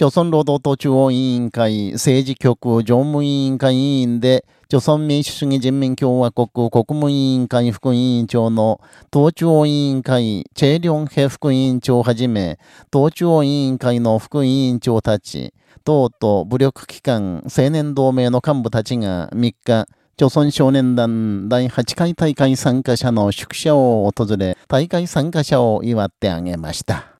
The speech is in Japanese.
朝鮮労働党中央委員会政治局常務委員会委員で、朝鮮民主主義人民共和国国務委員会副委員長の党中央委員会チェ・リョンヘ副委員長をはじめ、党中央委員会の副委員長たち、党と武力機関青年同盟の幹部たちが3日、朝鮮少年団第8回大会参加者の宿舎を訪れ、大会参加者を祝ってあげました。